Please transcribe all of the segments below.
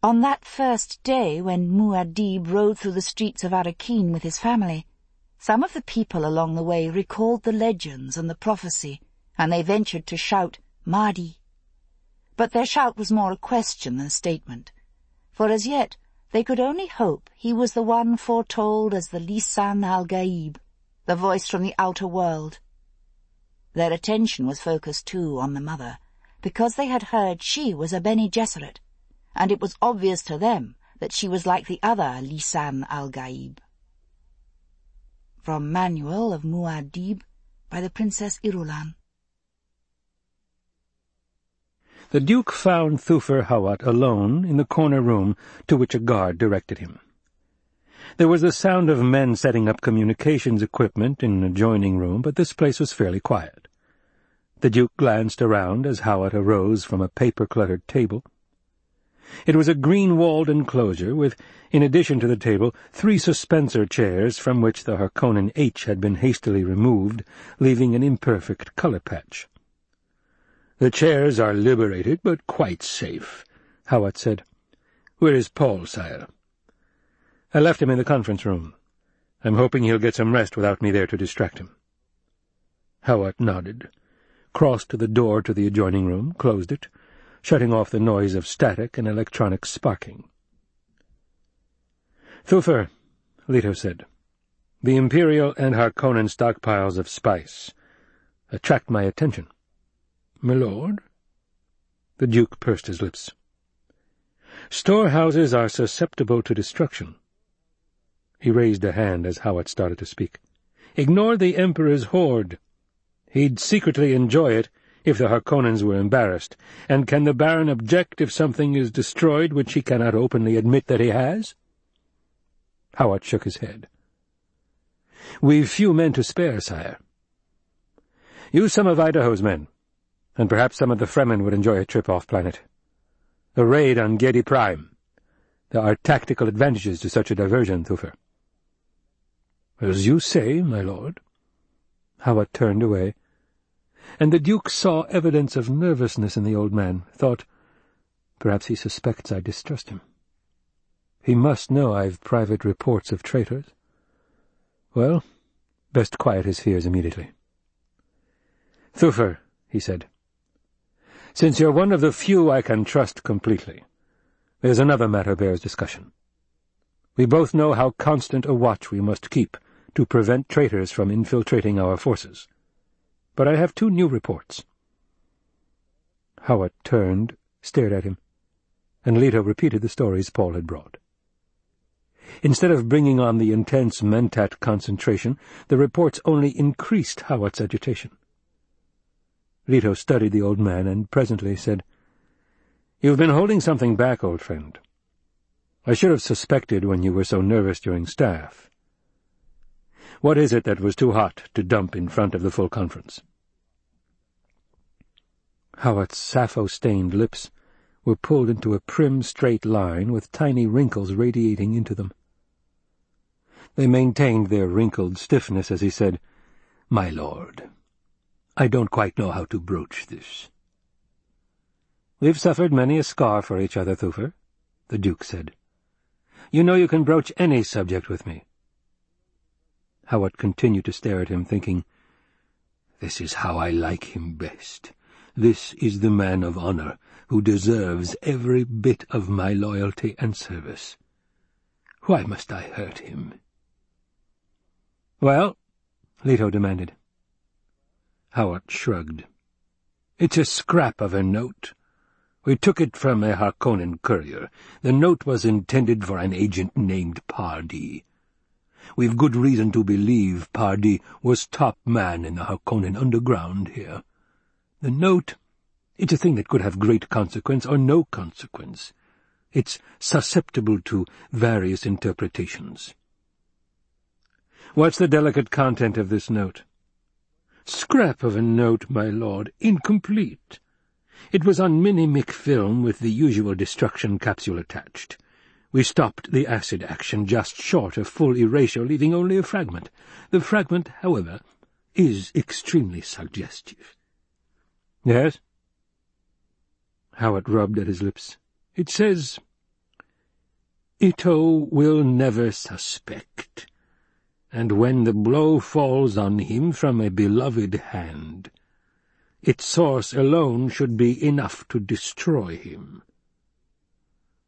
On that first day when Muad'Dib rode through the streets of Arrakeen with his family, some of the people along the way recalled the legends and the prophecy, and they ventured to shout, Mahdi. But their shout was more a question than a statement, for as yet they could only hope he was the one foretold as the Lisan al-Gaib, the voice from the outer world. Their attention was focused too on the mother, because they had heard she was a Bene Gesserit, and it was obvious to them that she was like the other Lisan al-Gaib. From Manual of Muad'Dib by the Princess Irulan. The Duke found Thufir Hawat alone in the corner room to which a guard directed him. There was the sound of men setting up communications equipment in an adjoining room, but this place was fairly quiet. The Duke glanced around as Hawat arose from a paper-cluttered table. It was a green-walled enclosure with, in addition to the table, three suspensor chairs from which the Harkonnen H had been hastily removed, leaving an imperfect color patch. "'The chairs are liberated, but quite safe,' Hawat said. "'Where is Paul, sire?' "'I left him in the conference room. I'm hoping he'll get some rest without me there to distract him.' Hawat nodded, crossed to the door to the adjoining room, closed it, shutting off the noise of static and electronic sparking. "'Thufir,' Leto said, "'the Imperial and Harkonnen stockpiles of spice attract my attention.' My lord? The Duke pursed his lips. Storehouses are susceptible to destruction. He raised a hand as Hawat started to speak. Ignore the Emperor's hoard. He'd secretly enjoy it if the Harkonnens were embarrassed, and can the Baron object if something is destroyed which he cannot openly admit that he has? Hawat shook his head. We've few men to spare, sire. Use some of Idaho's men and perhaps some of the Fremen would enjoy a trip off-planet. A raid on Giedi Prime. There are tactical advantages to such a diversion, Thufir. As you say, my lord. Hawat turned away, and the Duke saw evidence of nervousness in the old man, thought, perhaps he suspects I distrust him. He must know I've private reports of traitors. Well, best quiet his fears immediately. Thufir, he said, since you're one of the few I can trust completely, there's another matter bears discussion. We both know how constant a watch we must keep to prevent traitors from infiltrating our forces. But I have two new reports. Hawat turned, stared at him, and Leto repeated the stories Paul had brought. Instead of bringing on the intense mentat concentration, the reports only increased Hawat's agitation. Leto studied the old man and presently said, "'You've been holding something back, old friend. I should have suspected when you were so nervous during staff. What is it that was too hot to dump in front of the full conference?' Hawat's sapho-stained lips were pulled into a prim, straight line with tiny wrinkles radiating into them. They maintained their wrinkled stiffness as he said, "'My lord, I don't quite know how to broach this. We've suffered many a scar for each other, Thufir, the Duke said. You know you can broach any subject with me. Hawat continued to stare at him, thinking, This is how I like him best. This is the man of honor who deserves every bit of my loyalty and service. Why must I hurt him? Well, Leto demanded. Hawat shrugged. It's a scrap of a note. We took it from a Harkonnen courier. The note was intended for an agent named Pardee. We've good reason to believe Pardee was top man in the Harkonnen underground here. The note, it's a thing that could have great consequence or no consequence. It's susceptible to various interpretations. What's the delicate content of this note? Scrap of a note, my lord, incomplete. It was on minimic film with the usual destruction capsule attached. We stopped the acid action just short of full erasure, leaving only a fragment. The fragment, however, is extremely suggestive. Yes? Hawat rubbed at his lips. It says, Leto will never suspect, and when the blow falls on him from a beloved hand, its source alone should be enough to destroy him.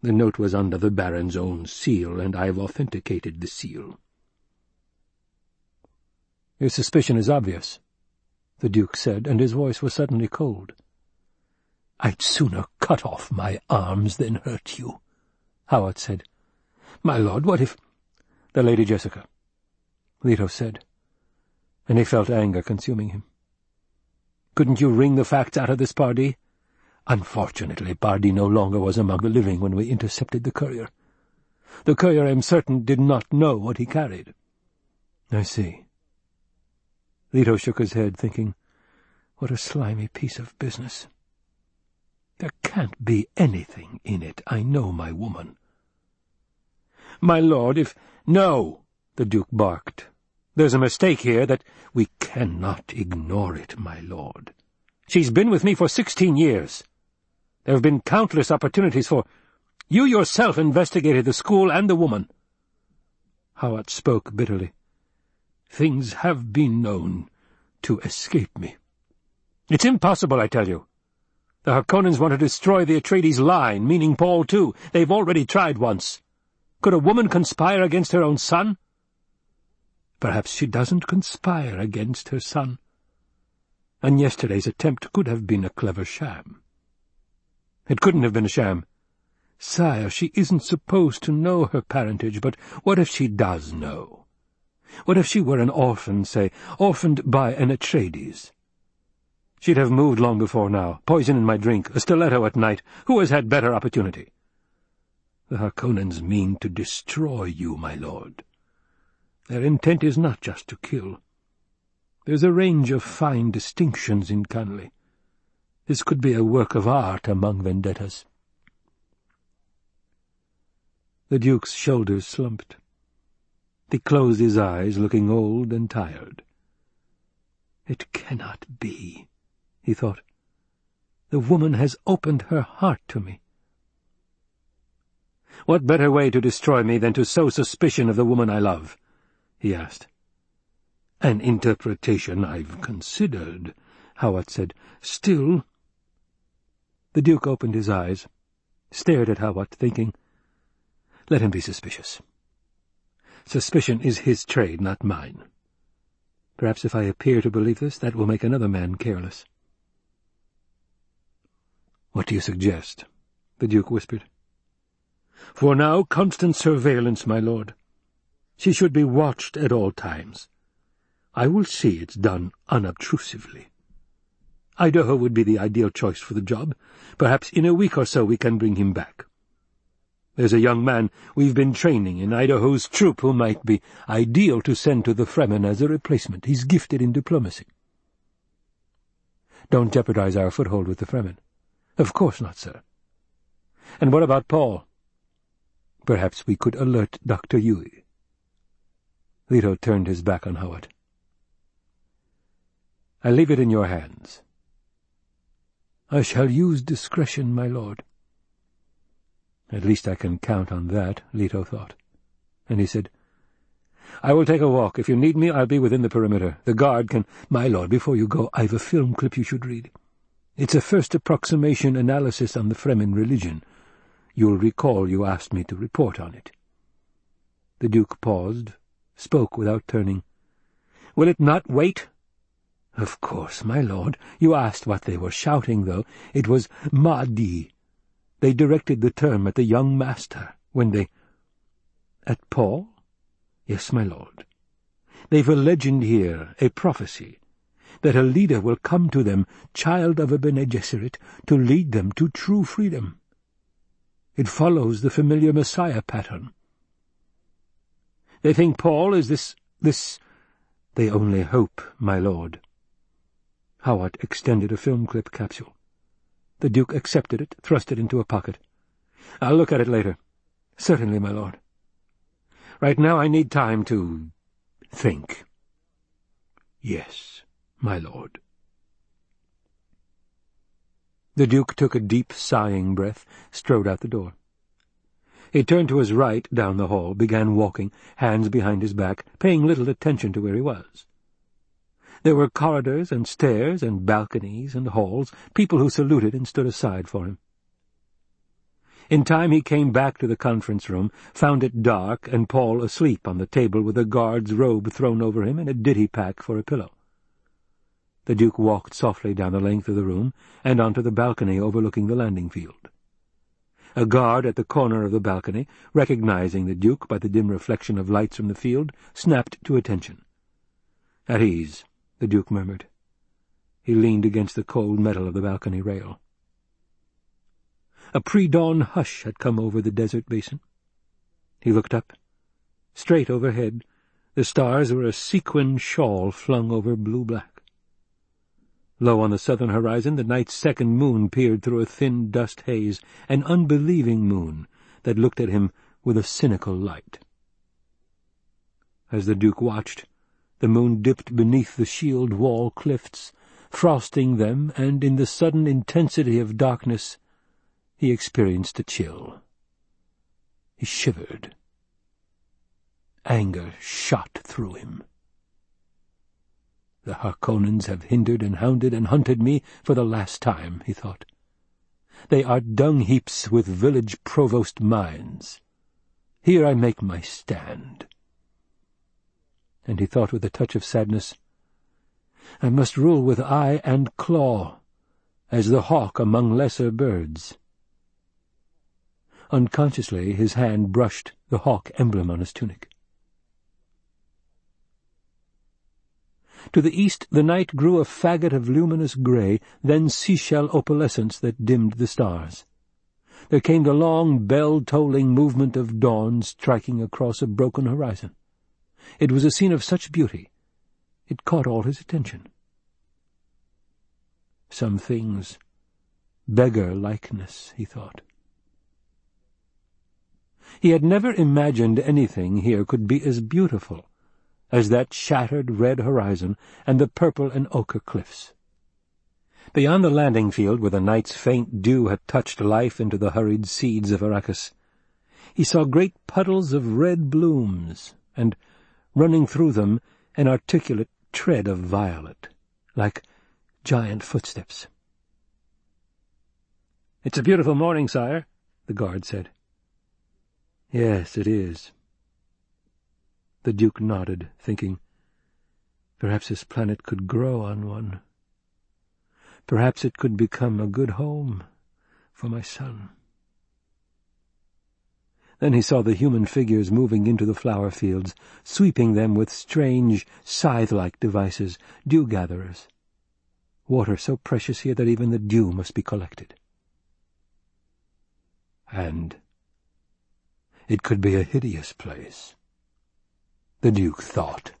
The note was under the Baron's own seal, and I've authenticated the seal. Your suspicion is obvious, the Duke said, and his voice was suddenly cold. I'd sooner cut off my arms than hurt you, Hawat said. My lord, what if— The Lady Jessica, Leto said, and he felt anger consuming him. Couldn't you wring the facts out of this Pardee? Unfortunately, Pardee no longer was among the living when we intercepted the courier. The courier, I'm certain, did not know what he carried. I see. Leto shook his head, thinking, what a slimy piece of business. There can't be anything in it. I know my woman. My lord, if— No, the Duke barked. There's a mistake here that— We cannot ignore it, my lord. She's been with me for sixteen years. There have been countless opportunities for— You yourself investigated the school and the woman. Hawat spoke bitterly. Things have been known to escape me. It's impossible, I tell you. The Harkonnens want to destroy the Atreides line, meaning Paul too. They've already tried once. Could a woman conspire against her own son? Perhaps she doesn't conspire against her son. And yesterday's attempt could have been a clever sham. It couldn't have been a sham. Sire, she isn't supposed to know her parentage, but what if she does know? What if she were an orphan, say, orphaned by an Atreides? She'd have moved long before now. Poison in my drink, a stiletto at night. Who has had better opportunity? The Harkonnens mean to destroy you, my lord. Their intent is not just to kill. There's a range of fine distinctions in Kanly. This could be a work of art among vendettas. The Duke's shoulders slumped. He closed his eyes, looking old and tired. It cannot be, he thought. The woman has opened her heart to me. What better way to destroy me than to sow suspicion of the woman I love? he asked. An interpretation I've considered, Hawat said. Still— The Duke opened his eyes, stared at Hawat, thinking, Let him be suspicious. Suspicion is his trade, not mine. Perhaps if I appear to believe this, that will make another man careless. What do you suggest? the Duke whispered. For now, constant surveillance, my lord. She should be watched at all times. I will see it's done unobtrusively. Idaho would be the ideal choice for the job. Perhaps in a week or so we can bring him back. There's a young man we've been training in Idaho's troop who might be ideal to send to the Fremen as a replacement. He's gifted in diplomacy. Don't jeopardize our foothold with the Fremen. Of course not, sir. And what about Paul? Perhaps we could alert Dr. Yueh. Leto turned his back on Hawat. I leave it in your hands. I shall use discretion, my lord. At least I can count on that, Leto thought. And he said, I will take a walk. If you need me, I'll be within the perimeter. The guard can— My lord, before you go, I've a film clip you should read. It's a first approximation analysis on the Fremen religion. You'll recall you asked me to report on it. The Duke paused, spoke without turning. Will it not wait? Of course, my lord. You asked what they were shouting, though. It was Mahdi. They directed the term at the young master when they— At Paul? Yes, my lord. They've a legend here, a prophecy, that a leader will come to them, child of a Bene Gesserit, to lead them to true freedom. It follows the familiar Messiah pattern. They think Paul is this— this— They only hope, my lord. Hawat extended a film clip capsule. The Duke accepted it, thrust it into a pocket. I'll look at it later. Certainly, my lord. Right now I need time to think. Yes, my lord. The Duke took a deep, sighing breath, strode out the door. He turned to his right down the hall, began walking, hands behind his back, paying little attention to where he was. There were corridors and stairs and balconies and halls, people who saluted and stood aside for him. In time he came back to the conference room, found it dark and Paul asleep on the table with a guard's robe thrown over him and a ditty pack for a pillow. The Duke walked softly down the length of the room and onto the balcony overlooking the landing field. A guard at the corner of the balcony, recognizing the Duke by the dim reflection of lights from the field, snapped to attention. At ease, the Duke murmured. He leaned against the cold metal of the balcony rail. A pre-dawn hush had come over the desert basin. He looked up. Straight overhead, the stars were a sequin shawl flung over blue-black. Low on the southern horizon, the night's second moon peered through a thin dust haze, an unbelieving moon that looked at him with a cynical light. As the Duke watched, the moon dipped beneath the shield wall cliffs, frosting them, and in the sudden intensity of darkness he experienced a chill. He shivered. Anger shot through him. The Harkonnens have hindered and hounded and hunted me for the last time, he thought. They are dung-heaps with village provost minds. Here I make my stand. And he thought with a touch of sadness, I must rule with eye and claw, as the hawk among lesser birds. Unconsciously his hand brushed the hawk emblem on his tunic. To the east the night grew a faggot of luminous grey, then seashell opalescence that dimmed the stars. There came the long, bell-tolling movement of dawn striking across a broken horizon. It was a scene of such beauty. It caught all his attention. Some things beggar likeness, he thought. He had never imagined anything here could be as beautiful as that shattered red horizon and the purple and ochre cliffs. Beyond the landing field, where the night's faint dew had touched life into the hurried seeds of Arrakis, he saw great puddles of red blooms, and, running through them, an articulate tread of violet, like giant footsteps. "'It's a beautiful morning, sire,' the guard said. "'Yes, it is,' The Duke nodded, thinking, Perhaps this planet could grow on one. Perhaps it could become a good home for my son. Then he saw the human figures moving into the flower fields, sweeping them with strange, scythe-like devices, dew-gatherers. Water so precious here that even the dew must be collected. And it could be a hideous place the Duke thought.